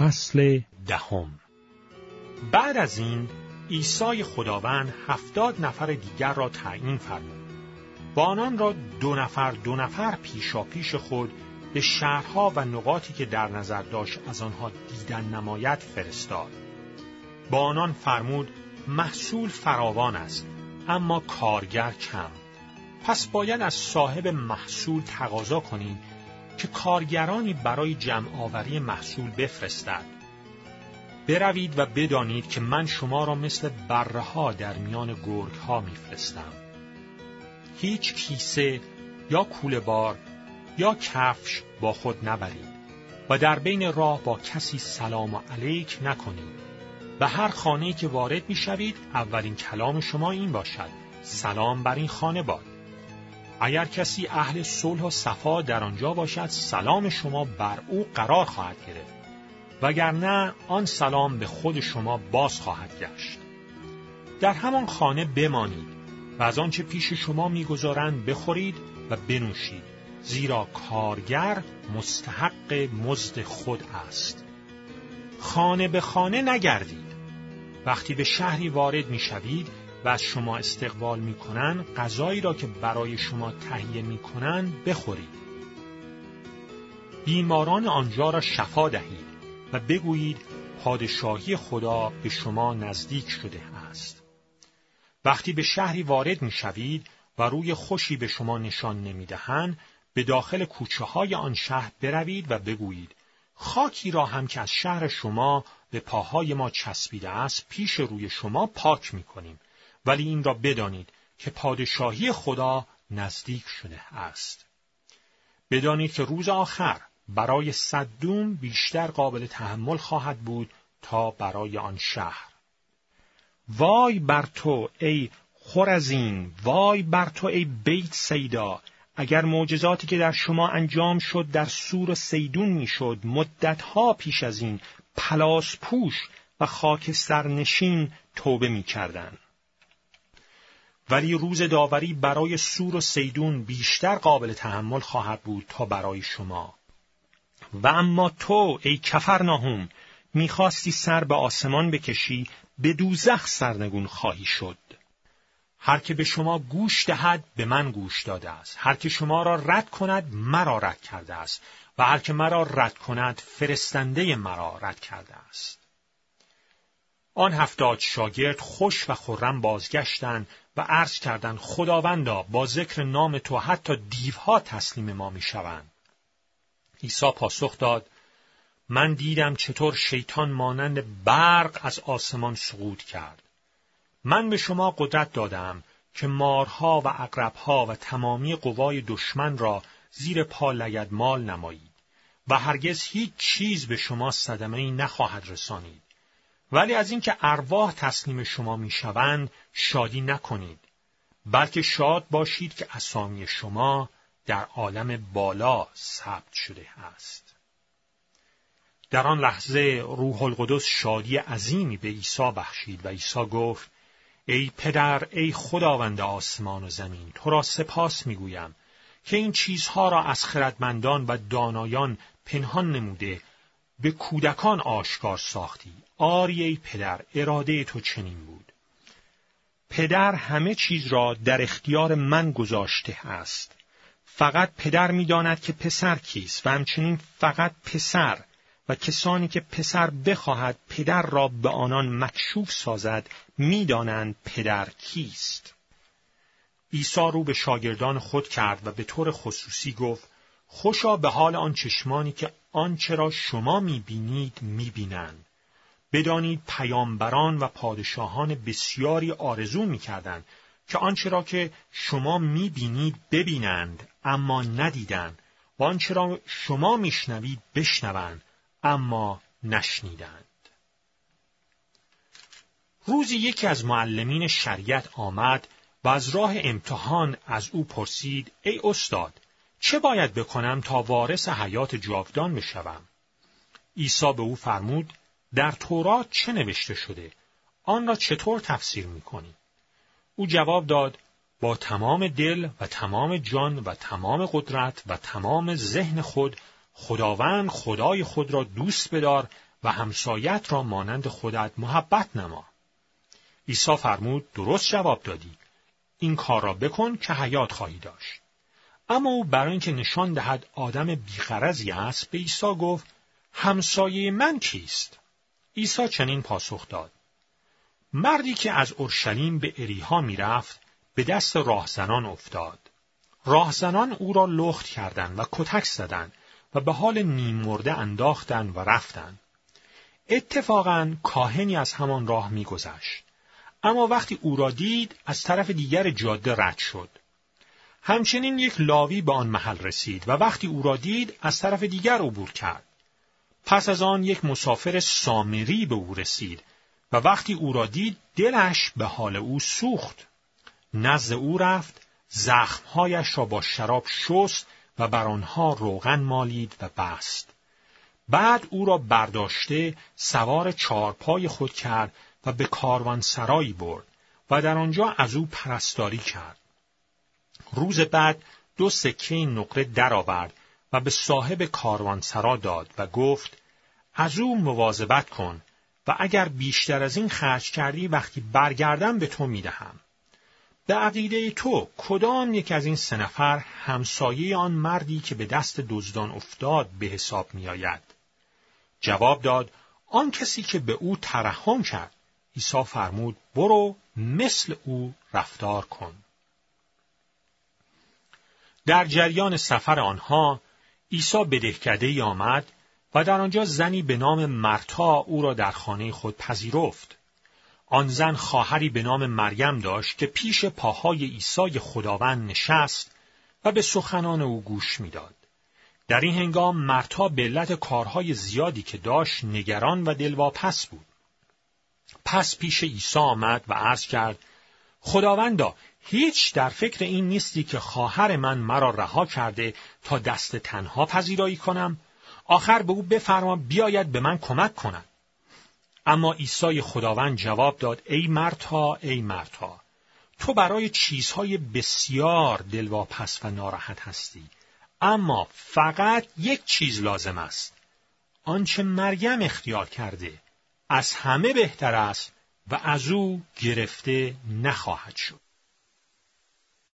فصل دهم. بعد از این عیسی خداوند هفتاد نفر دیگر را تعیین فرمود. با آنان را دو نفر دو نفر پیشا پیش خود به شهرها و نقاطی که در نظر داشت از آنها دیدن نماید فرستاد. با آنان فرمود محصول فراوان است اما کارگر کم. پس باید از صاحب محصول تقاضا کنید که کارگرانی برای جمع آوری محصول بفرستد. بروید و بدانید که من شما را مثل بره در میان گرگ ها میفرستم. هیچ کیسه یا کوله بار یا کفش با خود نبرید و در بین راه با کسی سلام و علیک نکنید. به هر خانه که وارد می شوید اولین کلام شما این باشد سلام بر این خانه باد. اگر کسی اهل صلح و صفا در آنجا باشد سلام شما بر او قرار خواهد گرفت وگرنه آن سلام به خود شما باز خواهد گشت. در همان خانه بمانید و از آنچه پیش شما می‌گذارند بخورید و بنوشید زیرا کارگر مستحق مزد خود است. خانه به خانه نگردید. وقتی به شهری وارد می‌شوید و از شما استقبال می‌کنن غذایی را که برای شما تهیه می‌کنن بخورید. بیماران آنجا را شفا دهید و بگویید پادشاهی خدا به شما نزدیک شده است. وقتی به شهری وارد می‌شوید و روی خوشی به شما نشان نمی‌دهند به داخل کوچه های آن شهر بروید و بگویید خاکی را هم که از شهر شما به پاهای ما چسبیده است پیش روی شما پاک می‌کنیم. ولی این را بدانید که پادشاهی خدا نزدیک شده است. بدانید که روز آخر برای صدوم بیشتر قابل تحمل خواهد بود تا برای آن شهر. وای بر تو ای خورزین، وای بر تو ای بیت سیدا، اگر معجزاتی که در شما انجام شد در سور و سیدون می‌شد مدتها پیش از این پلاس پوش و خاک سرنشین توبه می‌کردند. ولی روز داوری برای سور و سیدون بیشتر قابل تحمل خواهد بود تا برای شما. و اما تو ای کفر ناهوم می‌خواستی سر به آسمان بکشی به دوزخ سرنگون خواهی شد. هر که به شما گوش دهد به من گوش داده است. هر که شما را رد کند مرا رد کرده است. و هر که مرا رد کند فرستنده مرا رد کرده است. آن هفتاد شاگرد خوش و خرم بازگشتند و عرض کردند خداوندا با ذکر نام تو حتی دیوها تسلیم ما می‌شوند. عیسی پاسخ داد من دیدم چطور شیطان مانند برق از آسمان سقوط کرد. من به شما قدرت دادم که مارها و اقربها و تمامی قوای دشمن را زیر پا مال نمایید و هرگز هیچ چیز به شما صدمه ای نخواهد رسانید. ولی از اینکه ارواح تسلیم شما می‌شوند شادی نکنید. بلکه شاد باشید که اسامی شما در عالم بالا ثبت شده است. در آن لحظه روح القدس شادی عظیمی به عیسی بخشید و عیسی گفت ای پدر ای خداوند آسمان و زمین تو را سپاس می‌گویم که این چیزها را از خردمندان و دانایان پنهان نموده به کودکان آشکار ساختی. آری پدر اراده تو چنین بود. پدر همه چیز را در اختیار من گذاشته است. فقط پدر می‌داند که پسر کیست و همچنین فقط پسر و کسانی که پسر بخواهد پدر را به آنان مکشوف سازد می‌دانند پدر کیست. عیسی رو به شاگردان خود کرد و به طور خصوصی گفت خوشا به حال آن چشمانی که آنچه را شما می‌بینید می‌بینند. بدانید پیامبران و پادشاهان بسیاری آرزو می‌کردند که آنچه را که شما می‌بینید ببینند اما ندیدند. و آنچه را شما میشنوید بشنوند اما نشنیدند. روزی یکی از معلمین شریعت آمد و از راه امتحان از او پرسید ای استاد چه باید بکنم تا وارث حیات جاودان بشوم عیسی به او فرمود در تورات چه نوشته شده؟ آن را چطور تفسیر می کنی؟ او جواب داد با تمام دل و تمام جان و تمام قدرت و تمام ذهن خود خداوند خدای خود را دوست بدار و همسایت را مانند خودت محبت نما. عیسی فرمود درست جواب دادی. این کار را بکن که حیات خواهی داشت. اما او برای اینکه نشان دهد آدم بیخرزی است به عیسی گفت همسایه من کیست؟ عیسی چنین پاسخ داد. مردی که از اورشلیم به اریها می‌رفت به دست راهزنان افتاد. راهزنان او را لخت کردند و کتک زدند و به حال نیم مرده انداختند و رفتند. اتفاقا کاهنی از همان راه میگذشت. اما وقتی او را دید از طرف دیگر جاده رد شد. همچنین یک لاوی به آن محل رسید و وقتی او را دید از طرف دیگر عبور کرد. پس از آن یک مسافر سامری به او رسید و وقتی او را دید دلش به حال او سوخت. نزد او رفت، زخمهایش را با شراب شست و بر آنها روغن مالید و بست. بعد او را برداشته سوار چارپای خود کرد و به کاروان سرایی برد و در آنجا از او پرستاری کرد. روز بعد دو سکه نقره درآورد و به صاحب کاروانسرا داد و گفت از او مواظبت کن و اگر بیشتر از این خرج کردی وقتی برگردم به تو می‌دهم. به عقیده تو کدام یک از این سه نفر همسایه آن مردی که به دست دزدان افتاد به حساب میآید؟ جواب داد آن کسی که به او ترحم کرد. عیسی فرمود برو مثل او رفتار کن. در جریان سفر آنها عیسی به دهکده آمد و در آنجا زنی به نام مرتا او را در خانه خود پذیرفت. آن زن خواهری به نام مریم داشت که پیش پاهای عیسی خداوند نشست و به سخنان او گوش می‌داد. در این هنگام مرتا به علت کارهای زیادی که داشت نگران و دلواپس بود. پس پیش عیسی آمد و عرض کرد خداوندا هیچ در فکر این نیستی که خواهر من مرا رها کرده تا دست تنها پذیرایی کنم؟ آخر به او بفرما بیاید به من کمک کند. اما عیسی خداوند جواب داد ای مرتا ای مرتا تو برای چیزهای بسیار دلواپس و ناراحت هستی اما فقط یک چیز لازم است. آنچه مریم اختیار کرده از همه بهتر است و از او گرفته نخواهد شد.